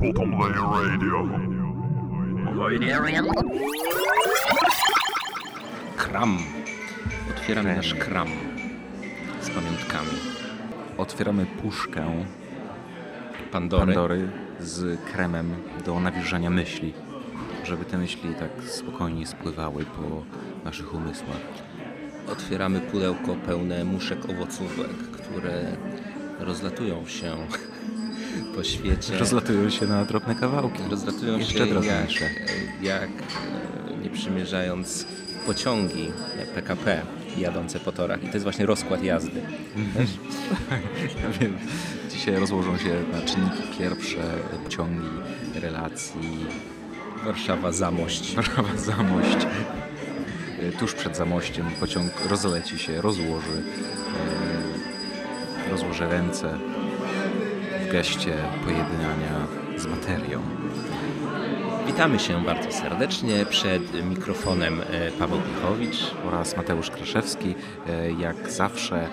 Bottom Layer Radio. Kram. Otwieramy nasz kram z pamiątkami. Otwieramy puszkę Pandory. Pandory z kremem do nawilżania myśli, żeby te myśli tak spokojnie spływały po naszych umysłach. Otwieramy pudełko pełne muszek owocówek, które rozlatują się po świecie. Rozlatują się na drobne kawałki. Rozlatują Jeszcze się jak, drobniejsze. jak e, nie przymierzając pociągi PKP jadące po torach. I to jest właśnie rozkład jazdy. Ja wiem, dzisiaj rozłożą się na czynniki pierwsze pociągi relacji Warszawa Zamość. Warszawa Zamość. E, Tuż przed Zamościem pociąg rozleci się, rozłoży, rozłoży ręce w geście pojednania z materią. Witamy się bardzo serdecznie przed mikrofonem e, Paweł Pichowicz. oraz Mateusz Kraszewski. E, Jak zawsze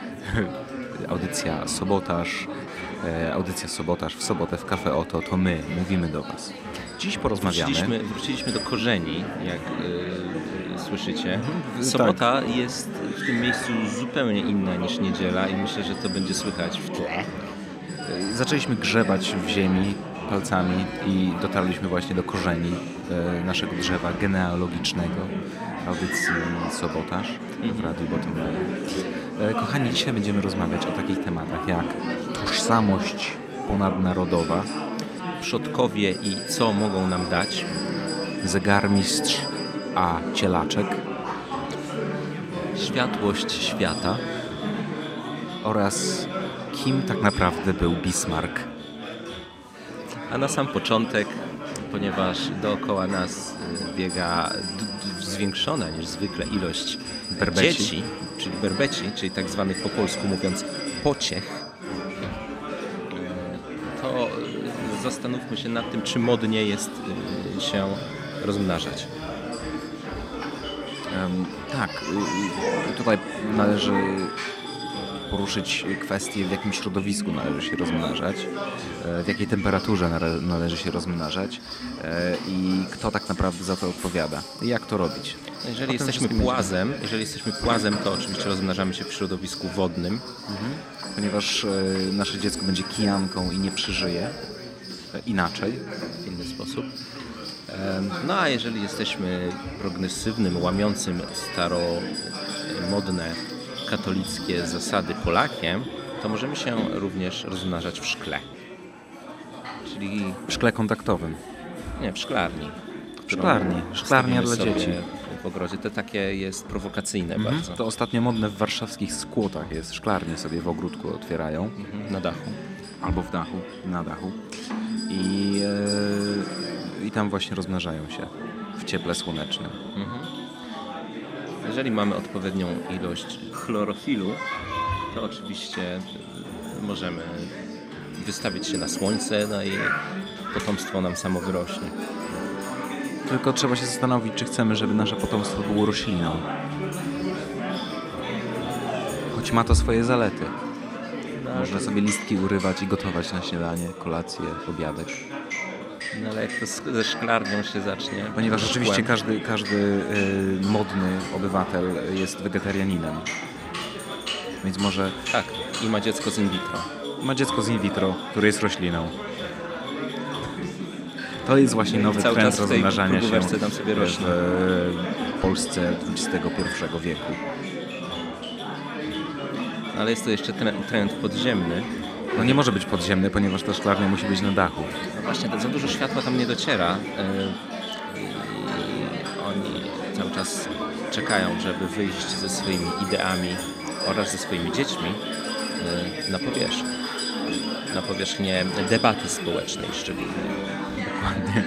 audycja Sobotaż, e, audycja Sobotaż w sobotę w Cafe Oto, to my mówimy do Was. Dziś porozmawiamy. Wróciliśmy, wróciliśmy do korzeni, jak słyszycie. Mhm, Sobota jest w tym miejscu zupełnie inna niż niedziela i myślę, że to będzie słychać w tle. Zaczęliśmy grzebać w ziemi palcami i dotarliśmy właśnie do korzeni e, naszego drzewa genealogicznego audycji Sobotaż w Radiu Bottom Line. E, Kochani, dzisiaj będziemy rozmawiać o takich tematach jak tożsamość ponadnarodowa, Przodkowie i co mogą nam dać. zegarmistrz a cielaczek Światłość świata. oraz kim tak naprawdę był Bismarck. A na sam początek, ponieważ dookoła nas y, biega zwiększona niż zwykle ilość Berbeci. dzieci, czyli berbeci, czyli tak zwanych po polsku mówiąc pociech, y, to y, zastanówmy się nad tym, czy modnie jest się rozmnażać. Tak, y, y, tutaj należy poruszyć kwestię, w jakim środowisku należy się rozmnażać, e, w jakiej temperaturze nale- należy się rozmnażać e, i kto tak naprawdę za to odpowiada i jak to robić. Jeżeli jesteśmy płazem, jeżeli jesteśmy płazem, to oczywiście rozmnażamy się w środowisku wodnym. Ponieważ e, nasze dziecko będzie kijanką i nie przeżyje inaczej, w inny sposób. No a jeżeli jesteśmy progresywnym, łamiącym staromodne katolickie zasady Polakiem, to możemy się również rozmnażać w szkle. Czyli w szkle kontaktowym. nie, w szklarni. Szklarni. Szklarnia dla dzieci. W ogrodzie. To takie jest prowokacyjne bardzo. To ostatnio modne w warszawskich skłotach jest. Szklarnie sobie w ogródku otwierają. Mhm, Na dachu. albo w dachu, na dachu. I, e, I tam właśnie rozmnażają się w cieple słonecznym. Jeżeli mamy odpowiednią ilość chlorofilu, to oczywiście y, możemy wystawić się na słońce, no i potomstwo nam samo wyrośnie. Tylko trzeba się zastanowić, czy chcemy, żeby nasze potomstwo było rośliną. Choć ma to swoje zalety. Można sobie listki urywać i gotować na śniadanie, kolację, obiadek. No ale jak to ze szklarnią się zacznie? Ponieważ ze rzeczywiście każdy, każdy y, modny obywatel jest wegetarianinem. Więc może Tak, i ma dziecko z in vitro. ma dziecko z in vitro, które jest rośliną. To jest właśnie nowy Cały trend rozmnażania się tam sobie rośnie. w Polsce XXI wieku. Ale jest to jeszcze trend, trend podziemny. No nie może być podziemny, ponieważ ta szklarnia musi być na dachu. No właśnie, za dużo światła tam nie dociera. y, I oni cały czas czekają, żeby wyjść ze swoimi ideami oraz ze swoimi dziećmi y, na powierzchnię. Na powierzchnię debaty społecznej szczególnie. Dokładnie.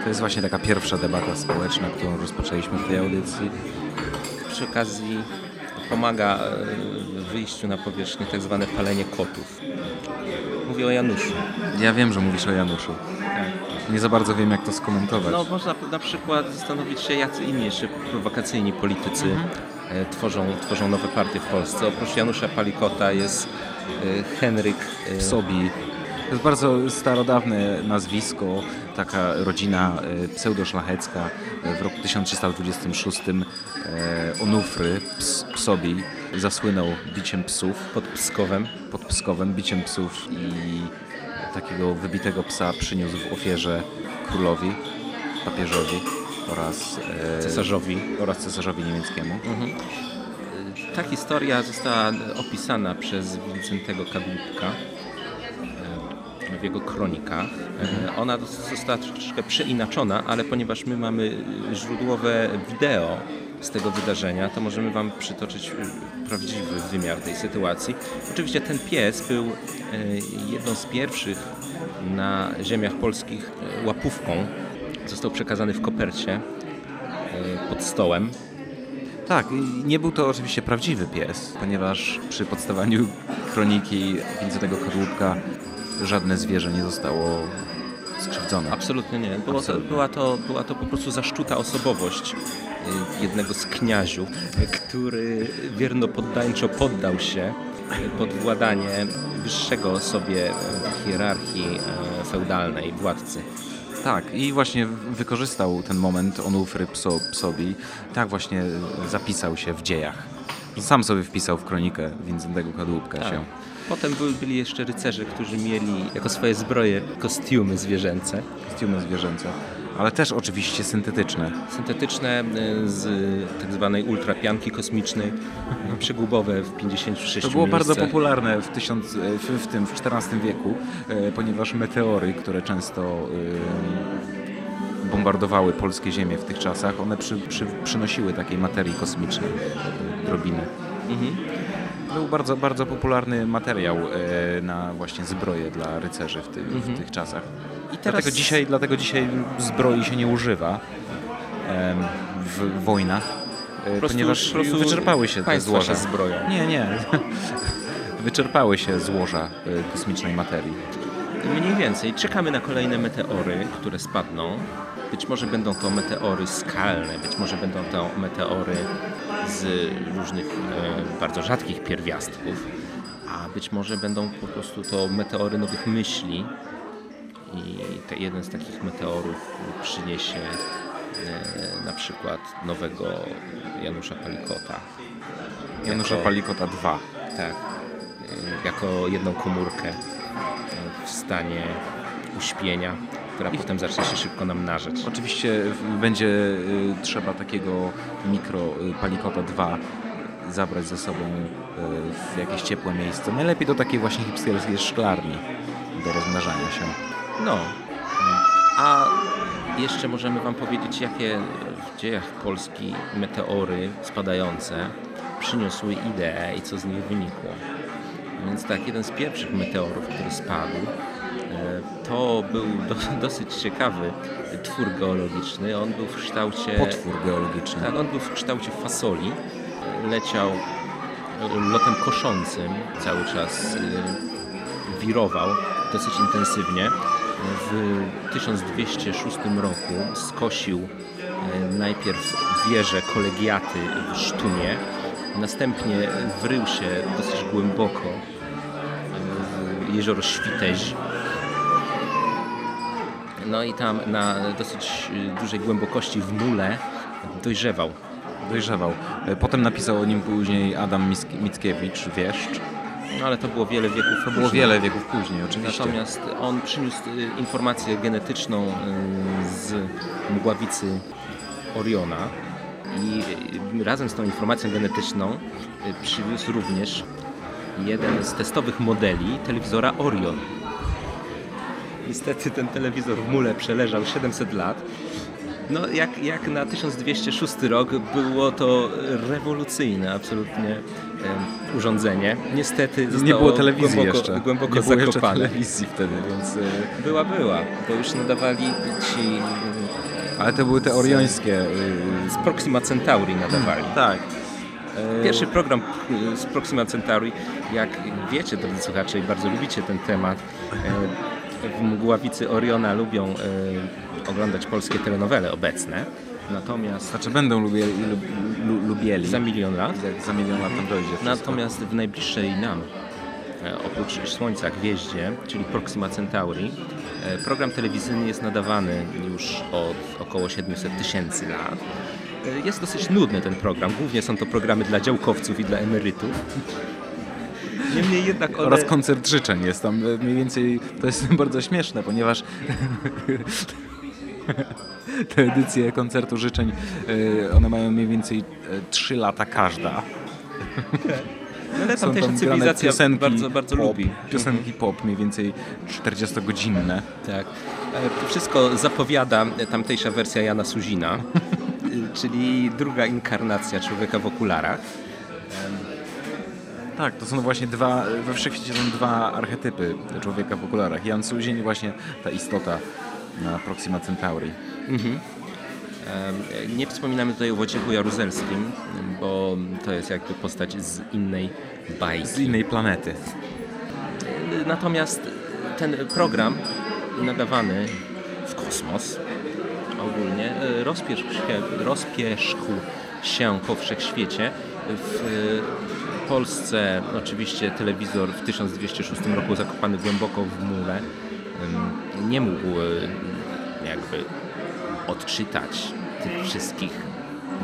E, To jest właśnie taka pierwsza debata społeczna, którą rozpoczęliśmy w tej audycji. Przy okazji pomaga y, w wyjściu na powierzchnię tak zwane palenie kotów. Mówię o Januszu. Ja wiem, że mówisz o Januszu. Nie za bardzo wiem, jak to skomentować. No można na przykład zastanowić się, jacy inni jeszcze prowokacyjni politycy e, tworzą, tworzą nowe partie w Polsce. Oprócz Janusza Palikota jest e, Henryk e, Sobi. To jest bardzo starodawne nazwisko, taka rodzina e, pseudoszlachecka e, w roku 1326 e, Onufry, ps, Psobi, zasłynął biciem psów pod Pskowem. pod Pskowem, biciem psów i takiego wybitego psa przyniósł w ofierze królowi, papieżowi oraz Cesarzowi. oraz cesarzowi niemieckiemu. Ta historia została opisana przez Wincentego Kadłubka w jego kronikach. E, Ona została troszeczkę przeinaczona, ale ponieważ my mamy źródłowe wideo z tego wydarzenia, to możemy Wam przytoczyć e, prawdziwy wymiar tej sytuacji. Oczywiście ten pies był e, jedną z pierwszych na ziemiach polskich e, łapówką. Został przekazany w kopercie e, pod stołem. Tak, nie był to oczywiście prawdziwy pies, ponieważ przy podstawaniu kroniki Wincentego Kadłubka żadne zwierzę nie zostało skrzywdzone. Absolutnie nie. Było to, Absolutnie. była, to, była to po prostu zaszczuta osobowość y, jednego z kniaziów, który wiernopoddańczo poddał się pod władanie wyższego sobie w hierarchii y, feudalnej władcy. Tak, i właśnie wykorzystał ten moment Onufry Pso, Psobi. Tak właśnie zapisał się w dziejach. Sam sobie wpisał w kronikę Wincentego Kadłubka się. Potem byli jeszcze rycerze, którzy mieli jako swoje zbroje kostiumy zwierzęce. Kostiumy zwierzęce, ale też oczywiście syntetyczne. Syntetyczne y, z tak zwanej ultrapianki kosmicznej, y, przegubowe w 56 To było bardzo popularne w, tysiąc, w, w tym w XIV wieku, e, ponieważ meteory, które często e, bombardowały polskie ziemie w tych czasach, one przy, przy, przynosiły takiej materii kosmicznej e, drobiny. Mhm. Był bardzo, bardzo popularny materiał e, na właśnie zbroje dla rycerzy w, ty, w tych czasach. I teraz Dlatego dzisiaj, dlatego dzisiaj zbroi się nie używa w wojnach, e, prostu- ponieważ po prostu wyczerpały się te złoża. się zbroją. Nie, nie. Wyczerpały się złoża e, kosmicznej materii. Mniej więcej. Czekamy na kolejne meteory, które spadną. Być może będą to meteory skalne, być może będą to meteory z różnych e, bardzo rzadkich pierwiastków, a być może będą po prostu to meteory nowych myśli. I te, jeden z takich meteorów przyniesie e, na przykład nowego Janusza Palikota. Janusza Jako- Palikota 2. Tak, y, jako jedną komórkę w stanie uśpienia, która potem zacznie się szybko namnażać. Oczywiście w- będzie y, trzeba takiego mikro y, Palikota 2 zabrać ze sobą y, w jakieś ciepłe miejsce. Najlepiej do takiej właśnie hipsterskiej szklarni do rozmnażania się. No, a jeszcze możemy Wam powiedzieć, jakie w dziejach Polski meteory spadające przyniosły ideę i co z nich wynikło. Więc tak, jeden z pierwszych meteorów, który spadł, to był do, dosyć ciekawy twór geologiczny. On był w kształcie... Potwór geologiczny. Tak, on był w kształcie fasoli. Leciał lotem koszącym, cały czas y, wirował dosyć intensywnie. W 1206 roku skosił y, najpierw wieżę kolegiaty w Sztumie, następnie wrył się dosyć głęboko w jezioro Świteź. No i tam na dosyć y, dużej głębokości w mule dojrzewał. Dojrzewał. E, Potem napisał o nim później Adam Mick- Mickiewicz, Wieszcz. No ale to było wiele wieków To było wiele wieków później, oczywiście. Natomiast on przyniósł y, informację genetyczną y, z mgławicy Oriona i razem z tą informacją genetyczną przywiózł również jeden z testowych modeli telewizora Orion. Niestety ten telewizor w mule przeleżał 700 lat. No jak, jak na 1206 rok było to rewolucyjne absolutnie urządzenie. Niestety zostało nie było telewizji głęboko, jeszcze. głęboko nie było jeszcze zakopane. telewizji wtedy, więc... e, Była, była, bo już nadawali ci Ale to były te oriońskie... z Proxima Centauri nadawali. Tak. Pierwszy program y, z Proxima Centauri, jak wiecie, drodzy słuchacze, i bardzo lubicie ten temat, y, w mgławicy Oriona lubią y, oglądać polskie telenowele obecne. Natomiast Znaczy będą lubieli, lub, lu, lubieli. za milion lat za milion lat tam dojdzie. wszystko. Natomiast w najbliższej nam, e, oprócz Słońca, gwieździe, czyli Proxima Centauri, e, program telewizyjny jest nadawany już od około 700 tysięcy lat. E, Jest dosyć nudny ten program. Głównie są to programy dla działkowców i dla emerytów. Niemniej jednak one... Oraz koncert życzeń jest tam e, mniej więcej, to jest bardzo śmieszne, ponieważ te edycje koncertu życzeń, e, one mają mniej więcej 3 lata każda. No, ale tam grane cywilizacja piosenki bardzo, bardzo pop, lubi. Piosenki pop, mniej więcej 40-godzinne. Tak. E, To wszystko zapowiada tamtejsza wersja Jana Suzina, czyli druga inkarnacja człowieka w okularach. Tak, to są właśnie dwa, we wszechświecie są dwa archetypy człowieka w okularach. Jan Suzin i właśnie ta istota na Proxima Centauri. Mhm. Nie wspominamy tutaj o Wojciechu Jaruzelskim, bo to jest jakby postać z innej bajki. Z innej planety. Natomiast ten program nadawany w kosmos ogólnie rozpieszkł się, rozpieszkł się po wszechświecie. W Polsce oczywiście telewizor w 1206 roku zakopany głęboko w mule nie mógł e, jakby odczytać tych wszystkich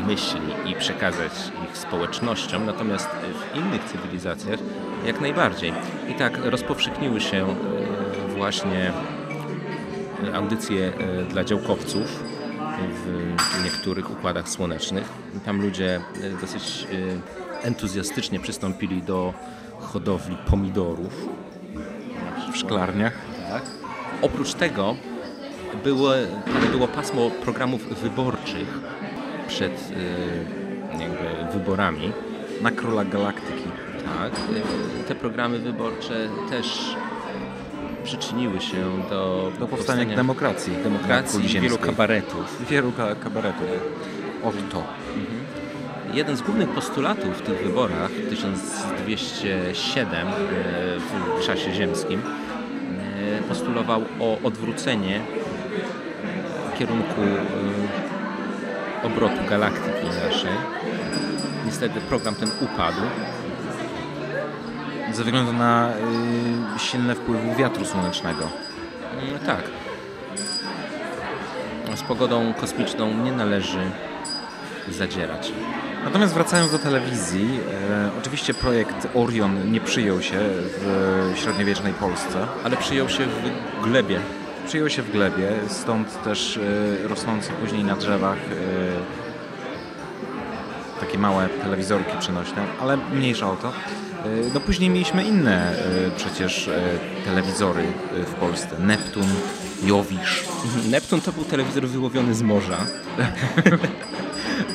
myśli i przekazać ich społecznościom, natomiast w innych cywilizacjach jak najbardziej. I tak rozpowszechniły się e, właśnie audycje e, dla działkowców w niektórych układach słonecznych. Tam ludzie dosyć entuzjastycznie przystąpili do hodowli pomidorów. W szklarniach. Tak. Oprócz tego było, było pasmo programów wyborczych przed e, jakby wyborami. Na Króla Galaktyki. Tak, te programy wyborcze też przyczyniły się do, Do powstania demokracji. na demokracji kuli i wielu kabaretów. Wielu ka- kabaretów. Oto. Jeden z głównych postulatów w tych wyborach 1207 e, w czasie ziemskim e, postulował o odwrócenie kierunku e, obrotu galaktyki naszej. Niestety program ten upadł. Ze względu na silne wpływy wiatru słonecznego. Tak. Z pogodą kosmiczną nie należy zadzierać. Natomiast wracając do telewizji, e, oczywiście projekt Orion nie przyjął się w średniowiecznej Polsce. Ale przyjął się w glebie. Przyjął się w glebie, stąd też e, rosnące później na drzewach e, takie małe telewizorki przenośne, ale mniejsza o to. E, No później mieliśmy inne e, przecież e, telewizory w Polsce. Neptun, Jowisz. Neptun to był telewizor wyłowiony z morza.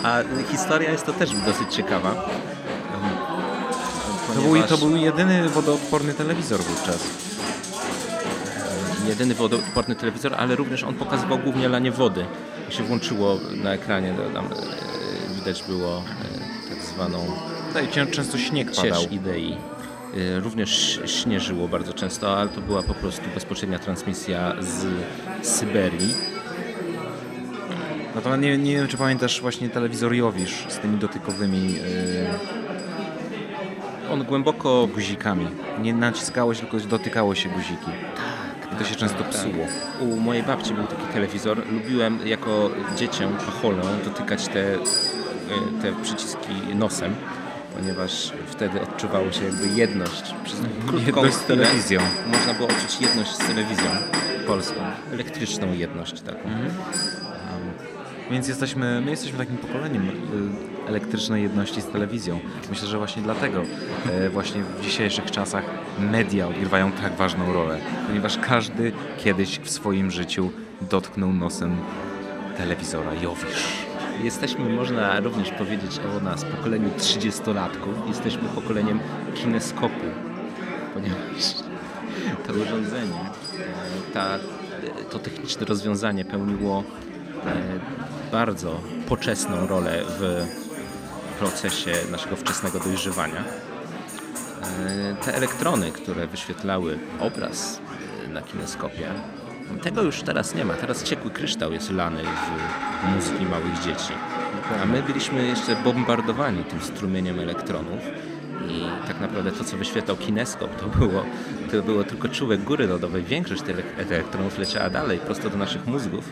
A historia jest to też dosyć ciekawa. To był, to był jedyny wodoodporny telewizor wówczas. jedyny wodoodporny telewizor, ale również on pokazywał głównie lanie wody. Jak się włączyło na ekranie, tam e, widać było e, tak zwaną cię- często śnieg padał. idei. E, Również śnieżyło bardzo często, ale to była po prostu bezpośrednia transmisja z Syberii. No to nie, nie wiem, czy pamiętasz właśnie telewizor Jowisz z tymi dotykowymi On głęboko yy, guzikami. Nie naciskało się, tylko dotykało się guziki. I to się często psuło. U mojej babci był taki telewizor. Lubiłem jako dziecię pacholą dotykać te, e, te przyciski nosem, ponieważ wtedy odczuwało się jakby jedność. Przez Mhm. Jedność z telewizją. Można było odczuć jedność z telewizją polską. Elektryczną jedność taką. Mhm. Więc jesteśmy, my jesteśmy takim pokoleniem y, elektrycznej jedności z telewizją. Myślę, że właśnie dlatego e, właśnie w dzisiejszych czasach media odgrywają tak ważną rolę, ponieważ każdy kiedyś w swoim życiu dotknął nosem telewizora Jowisz. Jesteśmy, można również powiedzieć o nas, pokoleniu 30-latków. Jesteśmy pokoleniem kineskopu, ponieważ to urządzenie, ta, to techniczne rozwiązanie pełniło e, bardzo poczesną rolę w procesie naszego wczesnego dojrzewania. E, Te elektrony, które wyświetlały obraz e, na kineskopie, Tego już teraz nie ma. Teraz ciekły kryształ jest lany w mózgi małych dzieci. A my byliśmy jeszcze bombardowani tym strumieniem elektronów. I tak naprawdę to, co wyświetlał kineskop, to było, to było tylko czółek góry lodowej. Większość tych elektronów leciała dalej, prosto do naszych mózgów,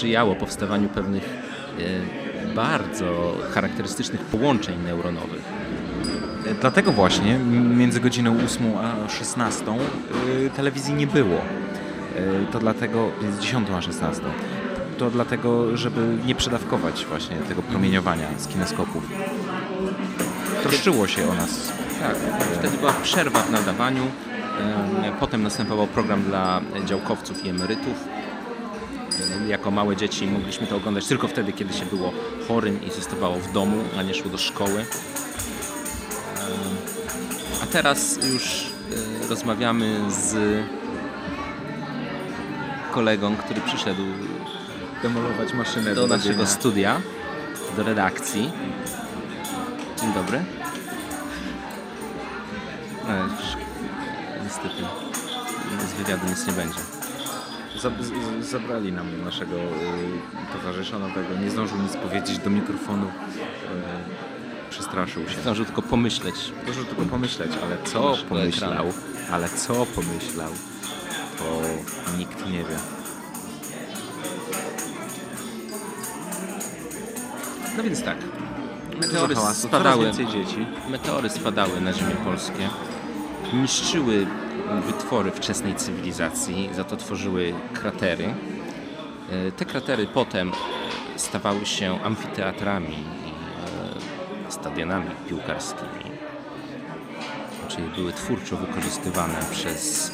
sprzyjało powstawaniu pewnych e, bardzo charakterystycznych połączeń neuronowych. Dlatego właśnie między godziną 8 a 16 y, telewizji nie było. To dlatego, między 10 a 16. To dlatego, żeby nie przedawkować właśnie tego promieniowania z kineskopów. Troszczyło się o nas. Tak, wtedy była przerwa w nadawaniu. Em, Potem następował program dla działkowców i emerytów. Jako małe dzieci mogliśmy to oglądać tylko wtedy, kiedy się było chorym i zostawało w domu, a nie szło do szkoły. Em, A teraz już e, rozmawiamy z kolegą, który przyszedł Demolować maszynę do naszego studia, do redakcji. Dzień dobry. Już Niestety z wywiadu nic nie będzie. Zabrali nam naszego y, towarzysza nowego. Nie zdążył nic powiedzieć do mikrofonu. Y, przestraszył się. Zdążył tylko pomyśleć. Zdążył tylko pomyśleć, ale co pomyślał, ale co pomyślał, to nikt nie wie. No więc tak. Meteory hałasu, spadały, dzieci. meteory spadały na ziemię polskie. Niszczyły wytwory wczesnej cywilizacji, za to tworzyły kratery. E, Te kratery potem stawały się amfiteatrami i e, stadionami piłkarskimi. Czyli były twórczo wykorzystywane przez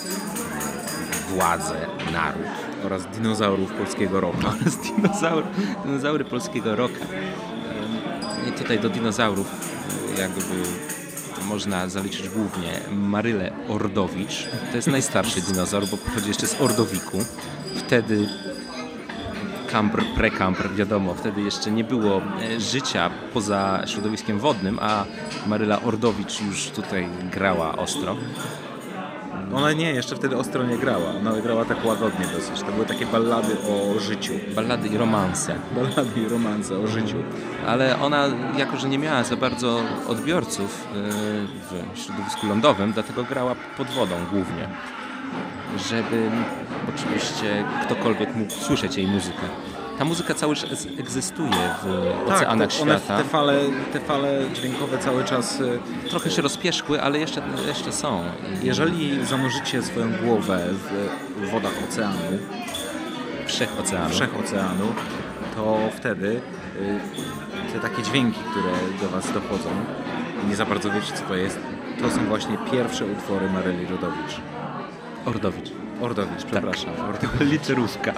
władzę, naród. Oraz dinozaurów polskiego roku. oraz dinozaury, polskiego roka. Em, I tutaj do dinozaurów e, jakby można zaliczyć głównie Marylę Ordowicz. To jest najstarszy dinozaur, bo pochodzi jeszcze z Ordowiku. Wtedy Kambr, prekambr, wiadomo, wtedy jeszcze nie było e, życia poza środowiskiem wodnym, a Maryla Ordowicz już tutaj grała ostro. Ona nie, jeszcze wtedy ostro nie grała. Ona grała tak łagodnie dosyć. To były takie ballady o życiu. Ballady i romanse. Ballady i romanse o życiu. ale ona, jako że nie miała za bardzo odbiorców y, w środowisku lądowym, dlatego grała pod wodą głównie. Żeby oczywiście ktokolwiek mógł słyszeć jej muzykę. Ta muzyka cały czas egzystuje w oceanach Tak, to one, świata. te fale, te fale dźwiękowe cały czas... y, Trochę się rozpieszkły, ale jeszcze, jeszcze są. Jeżeli zanurzycie swoją głowę w wodach oceanu, Wszechoceanu. wszechoceanu, to wtedy y, te takie dźwięki, które do Was dochodzą, nie za bardzo wiecie co to jest, to są właśnie pierwsze utwory Maryli Rodowicz. Ordowicz. Ordowicz, przepraszam. Tak. Literówka.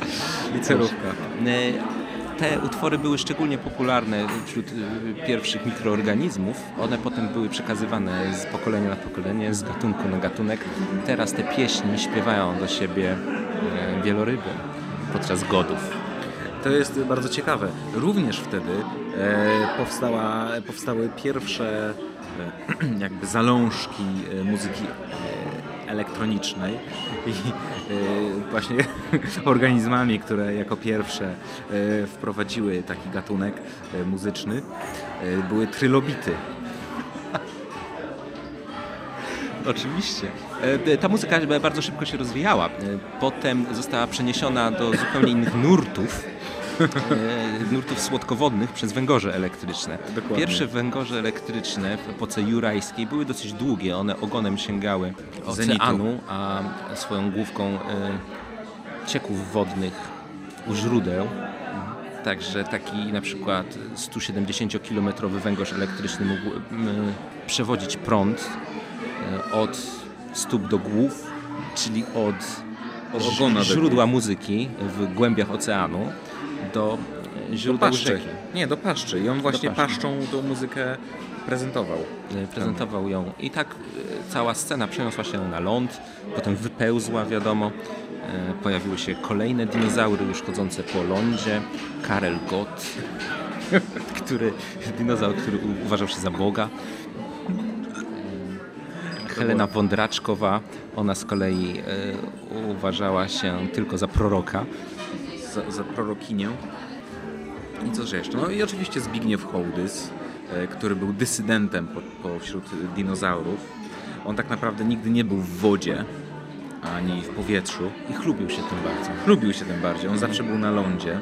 Licerówka. E, Te utwory były szczególnie popularne wśród e, pierwszych mikroorganizmów. One potem były przekazywane z pokolenia na pokolenie, z gatunku na gatunek. Teraz te pieśni śpiewają do siebie e, wieloryby podczas godów. To jest bardzo ciekawe. Również wtedy powstała, powstały pierwsze jakby zalążki muzyki elektronicznej i e, właśnie organizmami, które jako pierwsze e, wprowadziły taki gatunek e, muzyczny były trylobity. Oczywiście. Ta muzyka bardzo szybko się rozwijała. Potem została przeniesiona do zupełnie innych nurtów. E, Nurtów słodkowodnych przez węgorze elektryczne. Dokładnie. Pierwsze węgorze elektryczne w epoce jurajskiej były dosyć długie. One ogonem sięgały Zenitu. oceanu, a swoją główką e, cieków wodnych u źródeł. Także taki na przykład 170-kilometrowy węgorz elektryczny mógł m, przewodzić prąd e, od stóp do głów, czyli od, Od źródła muzyki w głębiach oceanu do e, Do źródeł paszczy. rzeki. Nie, do paszczy. I on właśnie paszczą tą muzykę prezentował. E, Prezentował ją i tak e, cała scena przeniosła się na ląd, potem wypełzła, wiadomo. Pojawiły się kolejne dinozaury już chodzące po lądzie. Karel Gott, który, dinozaur, który uważał się za Boga. Helena Wądraczkowa, ona z kolei uważała się tylko za proroka. Za, za prorokinię. I co jeszcze? No i oczywiście Zbigniew Hołdys, e, który był dysydentem po, po wśród dinozaurów. On tak naprawdę nigdy nie był w wodzie, ani w powietrzu. I chlubił się tym bardzo. Lubił się tym bardziej. On zawsze był na lądzie.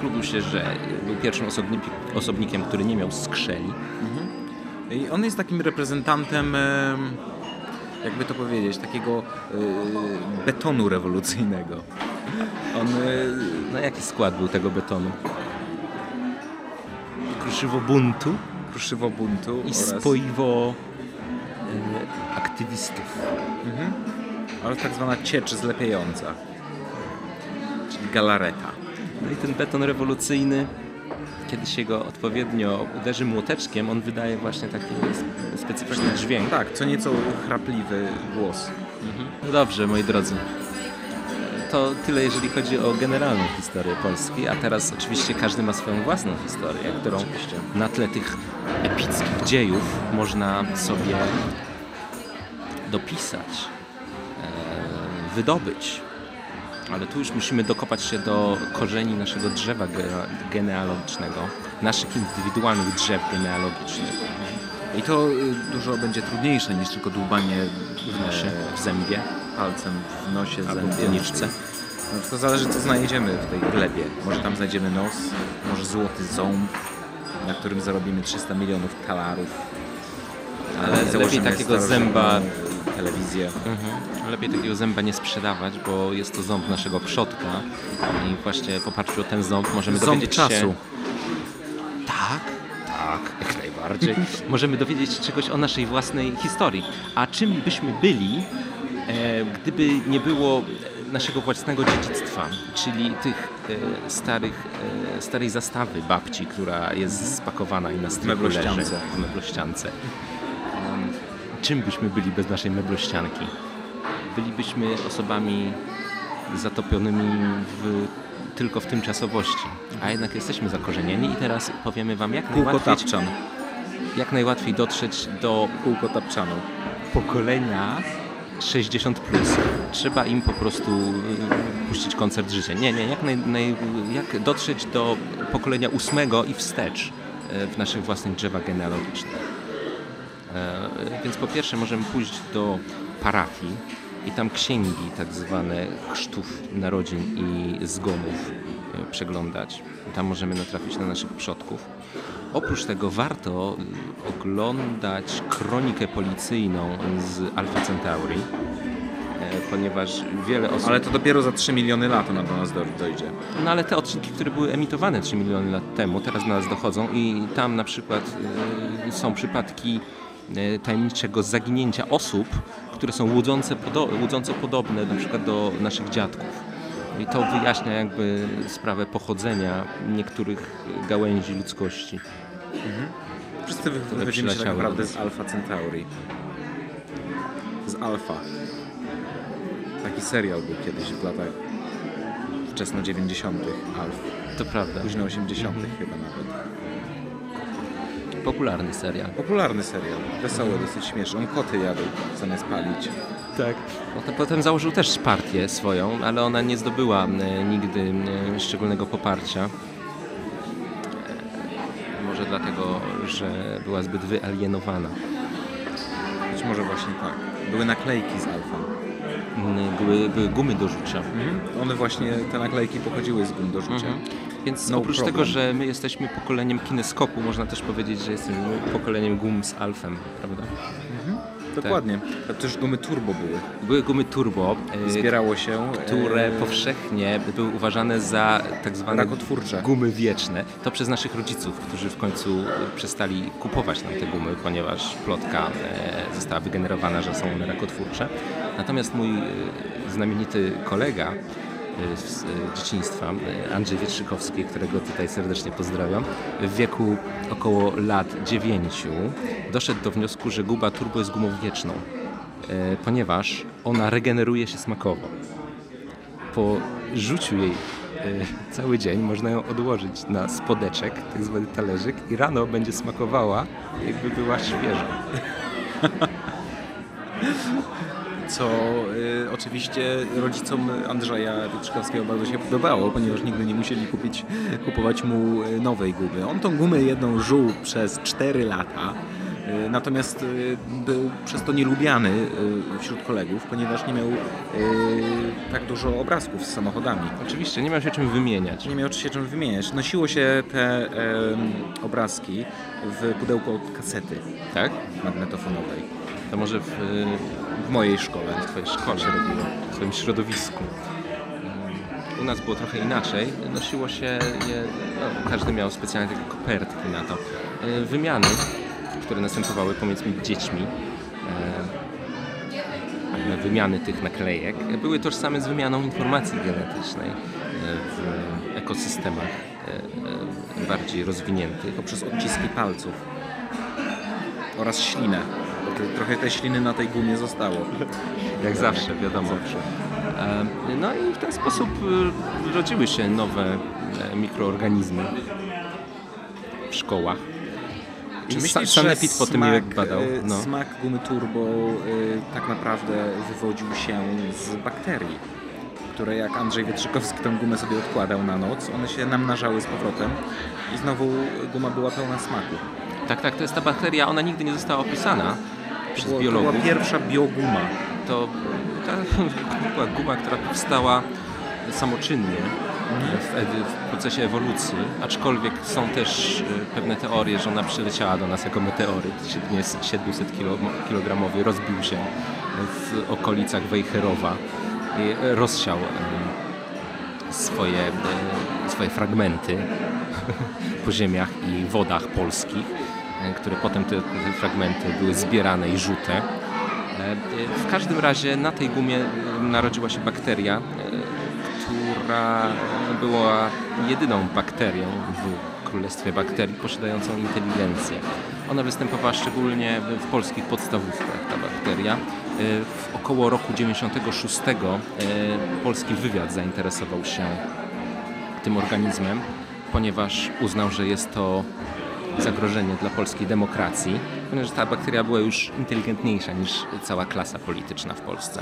Chlubił się, że był pierwszym osobni- osobnikiem, który nie miał skrzeli. I on jest takim reprezentantem, em, jakby to powiedzieć, takiego e, betonu rewolucyjnego. On e, No jaki skład był tego betonu? Kruszywo buntu kruszywo buntu i oraz, spoiwo e, aktywistów. oraz tak zwana ciecz zlepiająca, czyli galareta. No i ten beton rewolucyjny, kiedy się go odpowiednio uderzy młoteczkiem, on wydaje właśnie taki sp- specyficzny dźwięk. Tak, co nieco chrapliwy głos. No dobrze, moi drodzy. To tyle, jeżeli chodzi o generalną historię Polski, a teraz oczywiście każdy ma swoją własną historię, którą na tle tych epickich dziejów można sobie dopisać, e, wydobyć. Ale tu już musimy dokopać się do korzeni naszego drzewa ge- genealogicznego, naszych indywidualnych drzew genealogicznych. I to y, dużo będzie trudniejsze niż tylko dłubanie W nosie, w zębie palcem w nosie, zębie. No, to zależy co znajdziemy w tej glebie. Może tam znajdziemy nos, może złoty ząb, na którym zarobimy 300 milionów talarów. Ale lepiej takiego zęba- telewizję. Mhm. Lepiej takiego zęba nie sprzedawać, bo jest to ząb naszego przodka i właśnie w oparciu o ten ząb możemy Ząb dowiedzieć czasu. się... Tak, tak, jak najbardziej. możemy dowiedzieć się czegoś o naszej własnej historii. A czym byśmy byli, gdyby nie było naszego własnego dziedzictwa, czyli tych e, starych, e, starej zastawy babci, która jest spakowana i na strychu leży. w meblościance. Um, czym byśmy byli bez naszej meblościanki? Bylibyśmy osobami zatopionymi w, tylko w tymczasowości, a jednak jesteśmy zakorzenieni i teraz powiemy Wam, jak najłatwiej, jak najłatwiej dotrzeć do pokolenia 60 plus. Trzeba im po prostu y, puścić koncert życia. Nie, nie, jak, naj, naj, jak dotrzeć do pokolenia ósmego i wstecz y, w naszych własnych drzewach genealogicznych. E, Więc po pierwsze możemy pójść do parafii i tam księgi tak zwane chrztów narodzin i zgonów przeglądać. Tam możemy natrafić na naszych przodków. Oprócz tego warto y, oglądać kronikę policyjną z Alpha Centauri, e, ponieważ wiele osób... Ale to dopiero za 3 miliony lat ona do nas do- dojdzie. No ale te odcinki, które były emitowane 3 miliony lat temu, teraz do nas dochodzą i tam na przykład y, są przypadki y, tajemniczego zaginięcia osób, które są łudzące, podo- łudząco podobne na przykład do naszych dziadków. I to wyjaśnia jakby sprawę pochodzenia niektórych gałęzi ludzkości. Wszyscy wy- wychodzimy się tak naprawdę z. Alpha Centauri. Z Alpha. Taki serial był kiedyś w latach wczesno 90. Alf. To prawda. Późno 80. chyba nawet. Popularny serial. Popularny serial. Wesoły, dosyć śmieszny. On koty jadł zamiast palić. Tak. Potem, potem założył też partię swoją, ale ona nie zdobyła e, nigdy e, szczególnego poparcia. E, Może dlatego, że była zbyt wyalienowana. Być może właśnie tak. Były naklejki z Alfa. Mm, Były, były gumy do rzucia. One właśnie, te naklejki pochodziły z gum do rzucia. Mhm. Więc No oprócz problem. tego, że my jesteśmy pokoleniem kineskopu, można też powiedzieć, że jesteśmy pokoleniem gum z alfem, prawda? Dokładnie. To też gumy turbo były. Były gumy turbo, e, Zbierało się. które e, powszechnie były uważane za tak zwane Rakotwórcze. gumy wieczne. To przez naszych rodziców, którzy w końcu przestali kupować nam te gumy, ponieważ plotka e, została wygenerowana, że są one rakotwórcze. Natomiast mój znamienity kolega z e, dzieciństwa, e, Andrzej Wietrzykowski, którego tutaj serdecznie pozdrawiam, w wieku około lat 9 doszedł do wniosku, że guba turbo jest gumą wieczną, ponieważ ona regeneruje się smakowo po rzuciu jej cały dzień można ją odłożyć na spodeczek, tak zwany talerzyk i rano będzie smakowała jakby była świeża. Co y, oczywiście rodzicom Andrzeja Pietrzkowskiego bardzo się podobało, ponieważ nigdy nie musieli kupić, kupować mu y, nowej gumy. On tą gumę jedną żuł przez 4 lata. y, Natomiast y, był przez to nielubiany y, wśród kolegów, ponieważ nie miał y, tak dużo obrazków z samochodami. Oczywiście, nie miał się czym wymieniać. Nie miał się czym wymieniać. Nosiło się te obrazki w pudełku od kasety Tak? magnetofonowej. To może w, W mojej szkole. w Twojej szkole, w Twoim środowisku. U nas było trochę inaczej. Nosiło się je, no, każdy miał specjalne takie kopertki na to. E, Wymiany, które następowały pomiędzy dziećmi, e, wymiany tych naklejek, były tożsame z wymianą informacji genetycznej e, w ekosystemach bardziej rozwiniętych. poprzez odciski palców oraz ślinę. Bo te, trochę tej śliny na tej gumie zostało. Jak zawsze, wiadomo. E, No i w ten sposób e, rodziły się nowe e, mikroorganizmy w szkołach. Czy myślisz, Sanepid po tym je badał. e, No. Smak gumy turbo tak naprawdę wywodził się z bakterii, które jak Andrzej Wietrzykowski tą gumę sobie odkładał na noc, one się namnażały z powrotem i znowu guma była pełna smaku. Tak, tak, to jest ta bakteria, ona nigdy nie została opisana przez Było, to była biologów. pierwsza bioguma. To ta była guma, która powstała samoczynnie w, ewy- w procesie ewolucji, aczkolwiek są też e, pewne teorie, że ona przyleciała do nas jako meteoryt 700 kg, rozbił się w okolicach Wejherowa i rozsiał e, swoje, e, swoje fragmenty po ziemiach i wodach polskich, e, które potem te, fragmenty były zbierane i żute. E, e, W każdym razie na tej gumie e, narodziła się bakteria, e, która była jedyną bakterią w królestwie bakterii posiadającą inteligencję. Ona występowała szczególnie w- polskich podstawówkach, ta bakteria. E, W około roku 96 e, polski wywiad zainteresował się tym organizmem, ponieważ uznał, że jest to zagrożenie dla polskiej demokracji, ponieważ ta bakteria była już inteligentniejsza niż cała klasa polityczna w Polsce.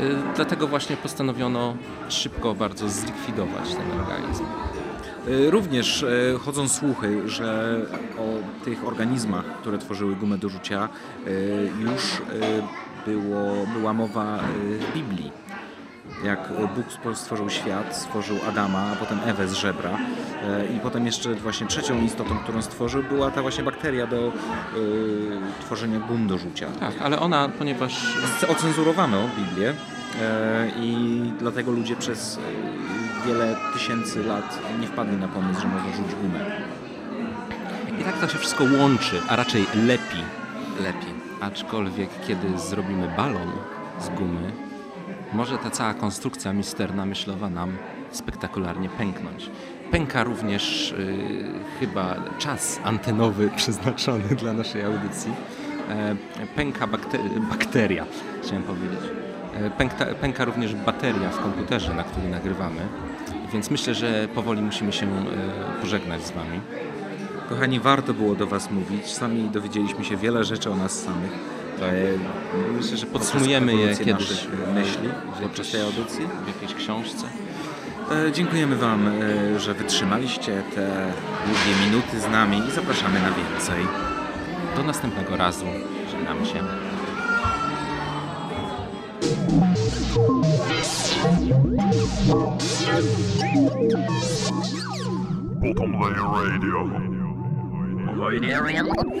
Y, Dlatego właśnie postanowiono szybko bardzo zlikwidować ten organizm. E, Również e, chodzą słuchy, że o tych organizmach, które tworzyły gumę do rzucia, już było, była mowa w Biblii. Jak Bóg stworzył świat, stworzył Adama, a potem Ewę z żebra. E, I potem jeszcze właśnie trzecią istotą, którą stworzył, była ta właśnie bakteria do e, tworzenia gum do rzucia. Tak, ale ona, ponieważ Ocenzurowano Biblię e, i dlatego ludzie przez wiele tysięcy lat nie wpadli na pomysł, że można rzucić gumę. i tak to się wszystko łączy, a raczej lepi. Lepiej. Aczkolwiek kiedy zrobimy balon z gumy, może ta cała konstrukcja misterna myślowa nam spektakularnie pęknąć. Pęka również y, chyba czas antenowy przeznaczony dla naszej audycji. E, pęka bakte- bakteria, chciałem powiedzieć. E, pękta, pęka również bateria w komputerze, na który nagrywamy. Więc myślę, że powoli musimy się e, pożegnać z Wami. Kochani, warto było do Was mówić. Sami dowiedzieliśmy się wiele rzeczy o nas samych. E, Myślę, że podsumujemy je kiedyś myśli w podczas tej audycji. w jakiejś książce. E, Dziękujemy Wam, e, że wytrzymaliście te długie minuty z nami i zapraszamy na więcej. Do następnego razu. Żegnamy się. Bottom Layer Radio. Radio.